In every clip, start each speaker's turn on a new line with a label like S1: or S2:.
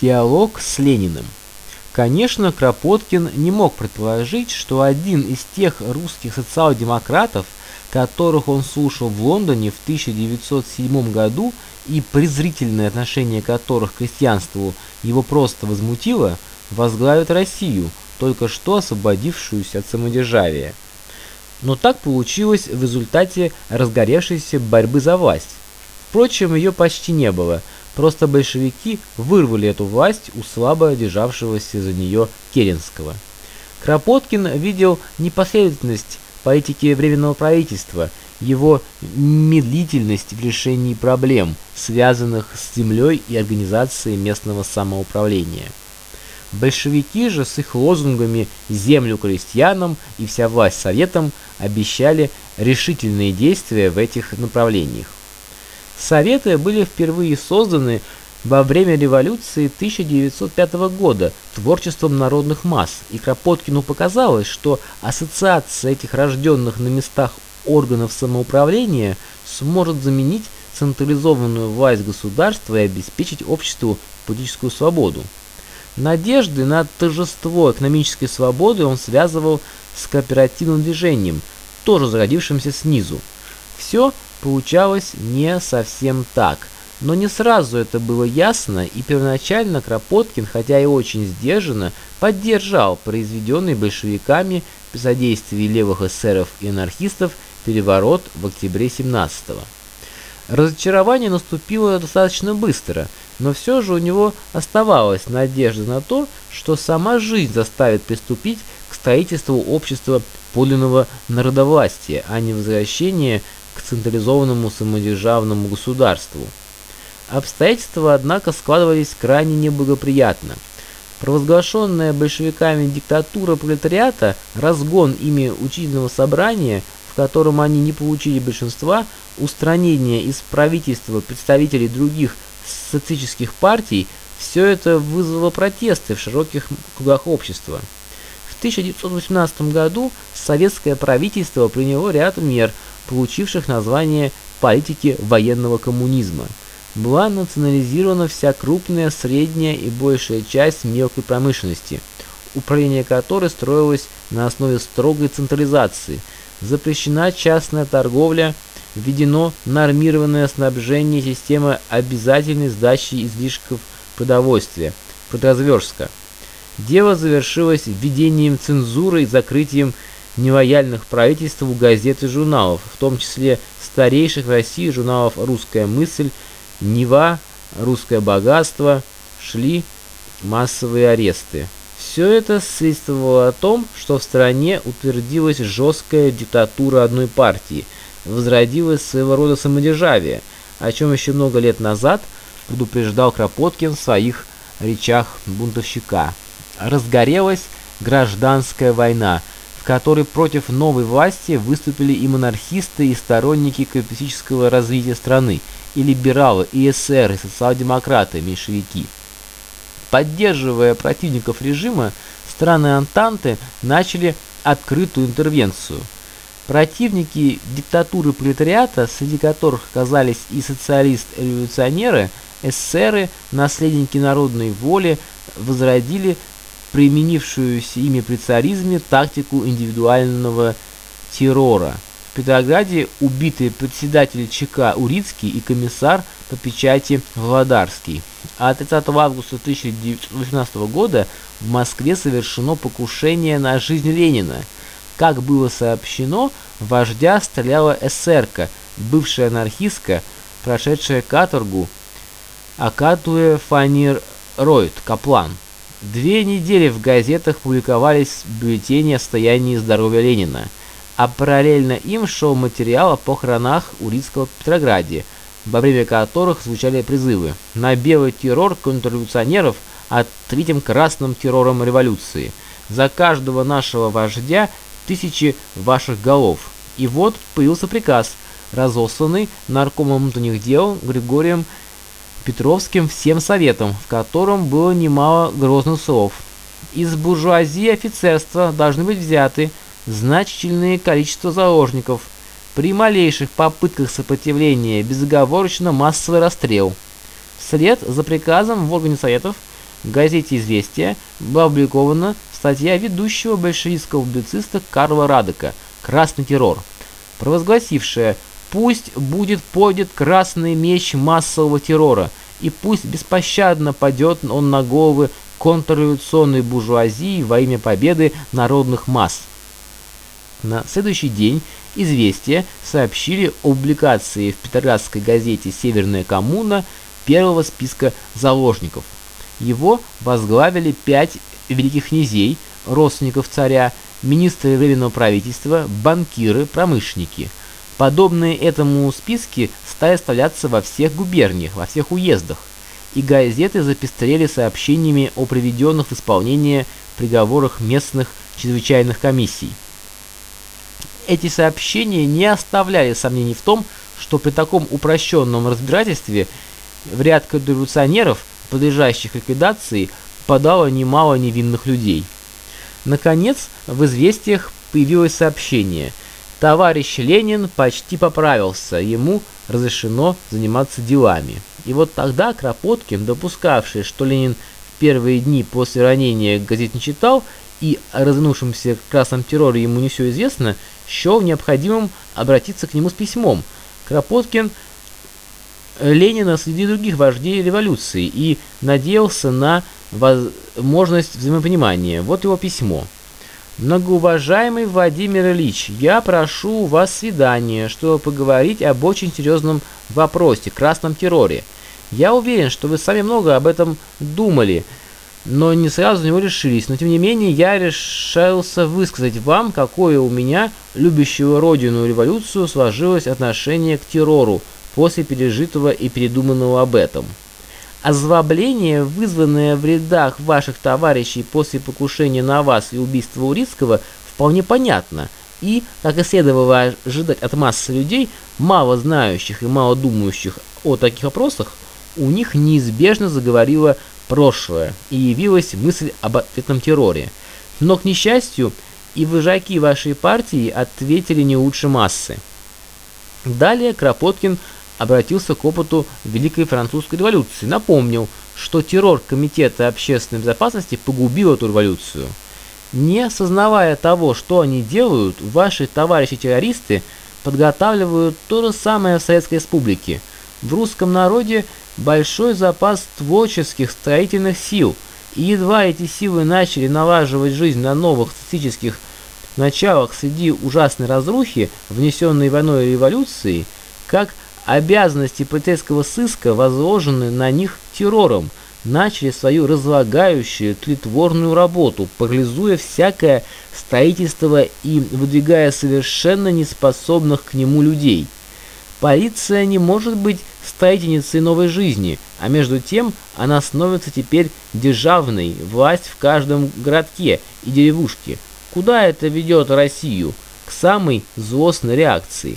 S1: диалог с Лениным. Конечно, Кропоткин не мог предположить, что один из тех русских социал-демократов, которых он слушал в Лондоне в 1907 году и презрительное отношение которых к крестьянству его просто возмутило, возглавит Россию, только что освободившуюся от самодержавия. Но так получилось в результате разгоревшейся борьбы за власть. Впрочем, ее почти не было, просто большевики вырвали эту власть у слабо державшегося за нее Керенского. Кропоткин видел непоследовательность политики Временного правительства, его медлительность в решении проблем, связанных с землей и организацией местного самоуправления. Большевики же с их лозунгами «землю крестьянам» и «вся власть советам» обещали решительные действия в этих направлениях. Советы были впервые созданы во время революции 1905 года творчеством народных масс, и Кропоткину показалось, что ассоциация этих рожденных на местах органов самоуправления сможет заменить централизованную власть государства и обеспечить обществу политическую свободу. Надежды на торжество экономической свободы он связывал с кооперативным движением, тоже зародившимся снизу. Все получалось не совсем так, но не сразу это было ясно, и первоначально Кропоткин, хотя и очень сдержанно, поддержал произведенный большевиками при содействии левых эсеров и анархистов переворот в октябре 17 -го. Разочарование наступило достаточно быстро, но все же у него оставалась надежда на то, что сама жизнь заставит приступить к строительству общества подлинного народовластия, а не возвращения к централизованному самодержавному государству. Обстоятельства, однако, складывались крайне неблагоприятно. Провозглашенная большевиками диктатура пролетариата, разгон ими учительного собрания, в котором они не получили большинства, устранение из правительства представителей других социалистических партий, все это вызвало протесты в широких кругах общества. В 1918 году советское правительство приняло ряд мер, получивших название политики военного коммунизма. Была национализирована вся крупная, средняя и большая часть мелкой промышленности, управление которой строилось на основе строгой централизации. Запрещена частная торговля, введено нормированное снабжение системы обязательной сдачи излишков продовольствия, продразверстка. Дело завершилось введением цензуры и закрытием нелояльных правительству газет и журналов, в том числе старейших в России журналов «Русская мысль», «Нева», «Русское богатство», шли массовые аресты. Все это свидетельствовало о том, что в стране утвердилась жесткая диктатура одной партии, возродилось своего рода самодержавие, о чем еще много лет назад предупреждал Кропоткин в своих речах бунтовщика. Разгорелась гражданская война – в которой против новой власти выступили и монархисты, и сторонники капиталистического развития страны, и либералы, и эсеры, и социал-демократы, меньшевики. Поддерживая противников режима, страны Антанты начали открытую интервенцию. Противники диктатуры пролетариата, среди которых оказались и социалист-революционеры, эсеры, наследники народной воли, возродили применившуюся ими при царизме тактику индивидуального террора. В Петрограде убиты председатель ЧК Урицкий и комиссар по печати Володарский. А 30 августа 1918 года в Москве совершено покушение на жизнь Ленина. Как было сообщено, вождя стреляла эсерка, бывшая анархистка, прошедшая каторгу Акатуэ Фанир Ройт, Каплан. Две недели в газетах публиковались бюллетени о состоянии здоровья Ленина, а параллельно им шел материал о похоронах Урицкого в Петрограде, во время которых звучали призывы на белый террор контрреволюционеров, а третьим красным террором революции. За каждого нашего вождя тысячи ваших голов. И вот появился приказ, разосланный наркомом внутренних дел Григорием Петровским всем советом, в котором было немало грозных слов. Из буржуазии офицерства должны быть взяты значительное количество заложников. При малейших попытках сопротивления безоговорочно массовый расстрел. Вслед за приказом в органе Советов в газете «Известия» была опубликована статья ведущего большевистского публициста Карла Радека «Красный террор», провозгласившая «Пусть будет поднят красный меч массового террора, и пусть беспощадно падет он на головы контрреволюционной буржуазии во имя победы народных масс». На следующий день «Известия» сообщили о публикации в петроградской газете «Северная коммуна» первого списка заложников. Его возглавили пять великих князей, родственников царя, министры временного правительства, банкиры, промышленники. Подобные этому списки стали оставляться во всех губерниях, во всех уездах, и газеты запестрели сообщениями о приведенных в исполнение приговорах местных чрезвычайных комиссий. Эти сообщения не оставляли сомнений в том, что при таком упрощенном разбирательстве в ряд контрреволюционеров, подлежащих ликвидации, подало немало невинных людей. Наконец, в известиях появилось сообщение. Товарищ Ленин почти поправился, ему разрешено заниматься делами. И вот тогда Кропоткин, допускавший, что Ленин в первые дни после ранения газет не читал, и о развернувшемся красном терроре ему не все известно, счел необходимым обратиться к нему с письмом. Кропоткин Ленина среди других вождей революции и надеялся на возможность взаимопонимания. Вот его письмо. Многоуважаемый Владимир Ильич, я прошу у вас свидания, чтобы поговорить об очень серьезном вопросе, красном терроре. Я уверен, что вы сами много об этом думали, но не сразу на него решились. Но тем не менее, я решился высказать вам, какое у меня, любящего родину революцию, сложилось отношение к террору после пережитого и передуманного об этом. Озлобление, вызванное в рядах ваших товарищей после покушения на вас и убийства Урицкого, вполне понятно, и, как и следовало ожидать от массы людей, мало знающих и мало думающих о таких вопросах, у них неизбежно заговорило прошлое и явилась мысль об ответном терроре. Но, к несчастью, и выжаки вашей партии ответили не лучше массы. Далее Кропоткин обратился к опыту Великой Французской революции, напомнил, что террор Комитета общественной безопасности погубил эту революцию. Не осознавая того, что они делают, ваши товарищи-террористы подготавливают то же самое в Советской Республике. В русском народе большой запас творческих строительных сил, и едва эти силы начали налаживать жизнь на новых социалистических началах среди ужасной разрухи, внесенной войной и революцией, как Обязанности полицейского сыска, возложенные на них террором, начали свою разлагающую тлетворную работу, парализуя всякое строительство и выдвигая совершенно неспособных к нему людей. Полиция не может быть строительницей новой жизни, а между тем она становится теперь державной, власть в каждом городке и деревушке. Куда это ведет Россию? К самой злостной реакции.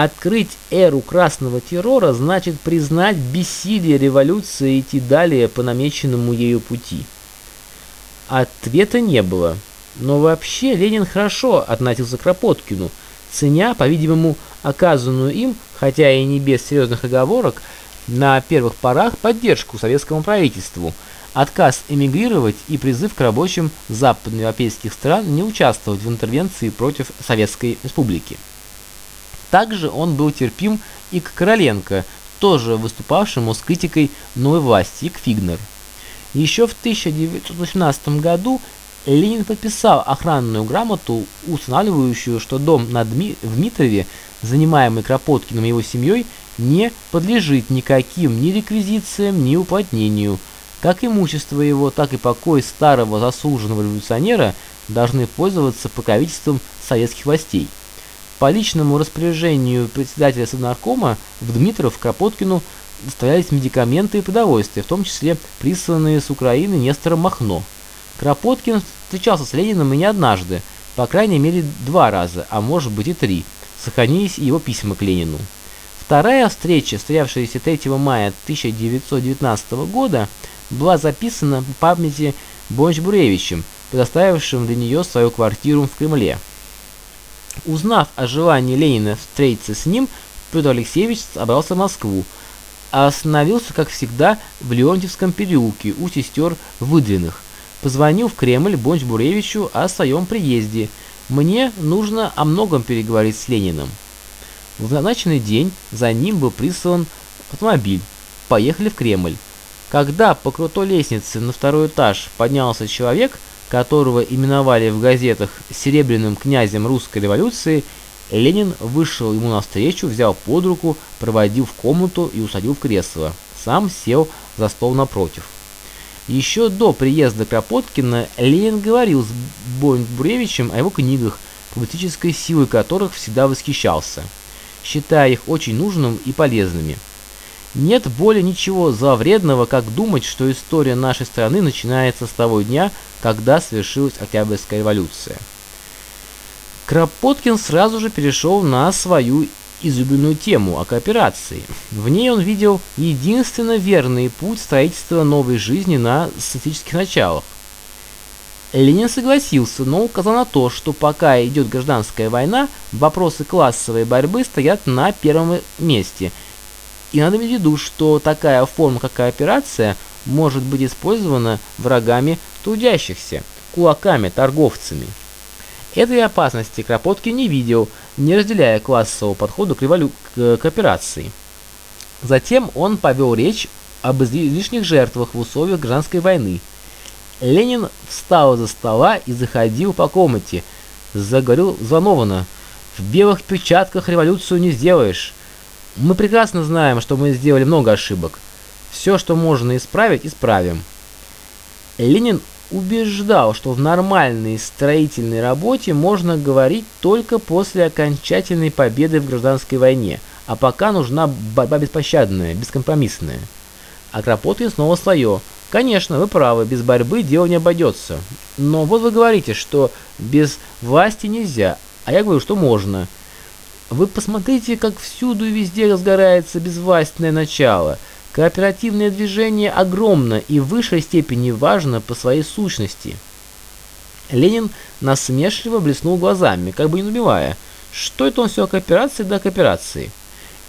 S1: Открыть эру красного террора значит признать бессилие революции и идти далее по намеченному ею пути. Ответа не было. Но вообще Ленин хорошо относился к Кропоткину, ценя, по-видимому, оказанную им, хотя и не без серьезных оговорок, на первых порах поддержку советскому правительству, отказ эмигрировать и призыв к рабочим западноевропейских стран не участвовать в интервенции против Советской Республики. Также он был терпим и к Короленко, тоже выступавшему с критикой новой власти, и к Фигнер. Еще в 1918 году Ленин подписал охранную грамоту, устанавливающую, что дом на Дми в Дмитрове, занимаемый Кропоткиным и его семьей, не подлежит никаким ни реквизициям, ни уплотнению. Как имущество его, так и покой старого заслуженного революционера должны пользоваться покровительством советских властей. По личному распоряжению председателя Совнаркома в Дмитров Кропоткину доставлялись медикаменты и продовольствие, в том числе присланные с Украины Нестором Махно. Кропоткин встречался с Лениным и не однажды, по крайней мере два раза, а может быть и три. Сохранились его письма к Ленину. Вторая встреча, состоявшаяся 3 мая 1919 года, была записана по памяти Бонч-Буревичем, предоставившим для нее свою квартиру в Кремле. Узнав о желании Ленина встретиться с ним, Петр Алексеевич собрался в Москву. остановился, как всегда, в Леонтьевском переулке у сестер Выдвиных. Позвонил в Кремль Бонч-Буревичу о своем приезде. Мне нужно о многом переговорить с Лениным. В назначенный день за ним был прислан автомобиль. Поехали в Кремль. Когда по крутой лестнице на второй этаж поднялся человек, которого именовали в газетах «серебряным князем русской революции», Ленин вышел ему навстречу, взял под руку, проводил в комнату и усадил в кресло. Сам сел за стол напротив. Еще до приезда Кропоткина Ленин говорил с Бойнбуревичем о его книгах, политической силой которых всегда восхищался, считая их очень нужным и полезными. Нет более ничего зловредного, как думать, что история нашей страны начинается с того дня, когда совершилась Октябрьская революция. Кропоткин сразу же перешел на свою излюбленную тему о кооперации. В ней он видел единственно верный путь строительства новой жизни на социалистических началах. Ленин согласился, но указал на то, что пока идет гражданская война, вопросы классовой борьбы стоят на первом месте. И надо иметь в виду, что такая форма, как кооперация, может быть использована врагами трудящихся, кулаками, торговцами. Этой опасности Кропоткин не видел, не разделяя классового подхода к, револю... к кооперации. Затем он повел речь об излишних жертвах в условиях гражданской войны. Ленин встал из-за стола и заходил по комнате. Заговорил взволнованно. «В белых перчатках революцию не сделаешь. Мы прекрасно знаем, что мы сделали много ошибок. Все, что можно исправить, исправим». Ленин убеждал, что в нормальной строительной работе можно говорить только после окончательной победы в гражданской войне, а пока нужна борьба беспощадная, бескомпромиссная. А Кропоткин снова свое. Конечно, вы правы, без борьбы дело не обойдется. Но вот вы говорите, что без власти нельзя, а я говорю, что можно. Вы посмотрите, как всюду и везде разгорается безвластное начало – Кооперативное движение огромно и в высшей степени важно по своей сущности. Ленин насмешливо блеснул глазами, как бы не убивая. Что это он все о кооперации до кооперации?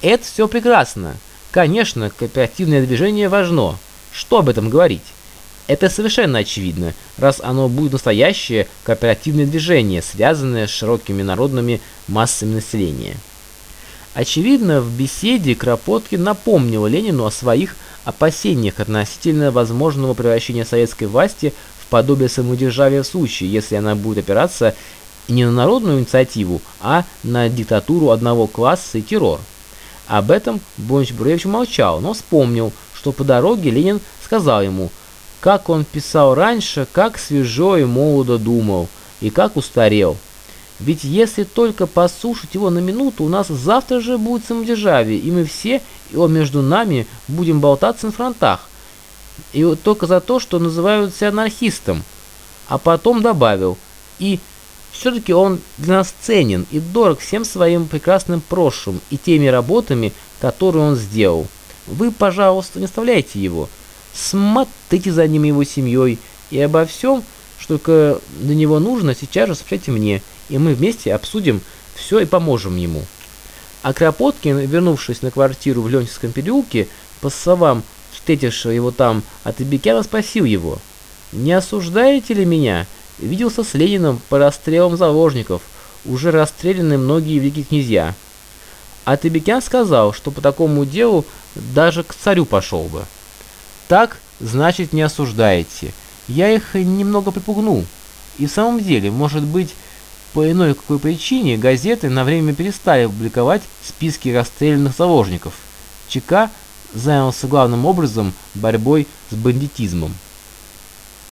S1: Это все прекрасно. Конечно, кооперативное движение важно. Что об этом говорить? Это совершенно очевидно, раз оно будет настоящее кооперативное движение, связанное с широкими народными массами населения. Очевидно, в беседе Кропоткин напомнил Ленину о своих опасениях относительно возможного превращения советской власти в подобие самодержавия в случае, если она будет опираться не на народную инициативу, а на диктатуру одного класса и террор. Об этом Бонч Буревич молчал, но вспомнил, что по дороге Ленин сказал ему, как он писал раньше, как свежо и молодо думал, и как устарел. Ведь если только послушать его на минуту, у нас завтра же будет самодержавие, и мы все, и он между нами, будем болтаться на фонарях. И вот только за то, что называют себя анархистом. А потом добавил, и все-таки он для нас ценен и дорог всем своим прекрасным прошлым и теми работами, которые он сделал. Вы, пожалуйста, не оставляйте его. Смотрите за ним его семьей, и обо всем, что для него нужно, сейчас же сообщайте мне и мы вместе обсудим все и поможем ему. А Кропоткин, вернувшись на квартиру в Ленинском переулке, по словам встретившего его там Атыбекяна, спросил его, «Не осуждаете ли меня? Виделся с Лениным по расстрелам заложников, уже расстреляны многие великие князья». Атыбекян сказал, что по такому делу даже к царю пошел бы. «Так, значит, не осуждаете. Я их немного припугнул. И в самом деле, может быть, по иной какой причине газеты на время перестали публиковать списки расстрелянных заложников. ЧК занялся главным образом борьбой с бандитизмом.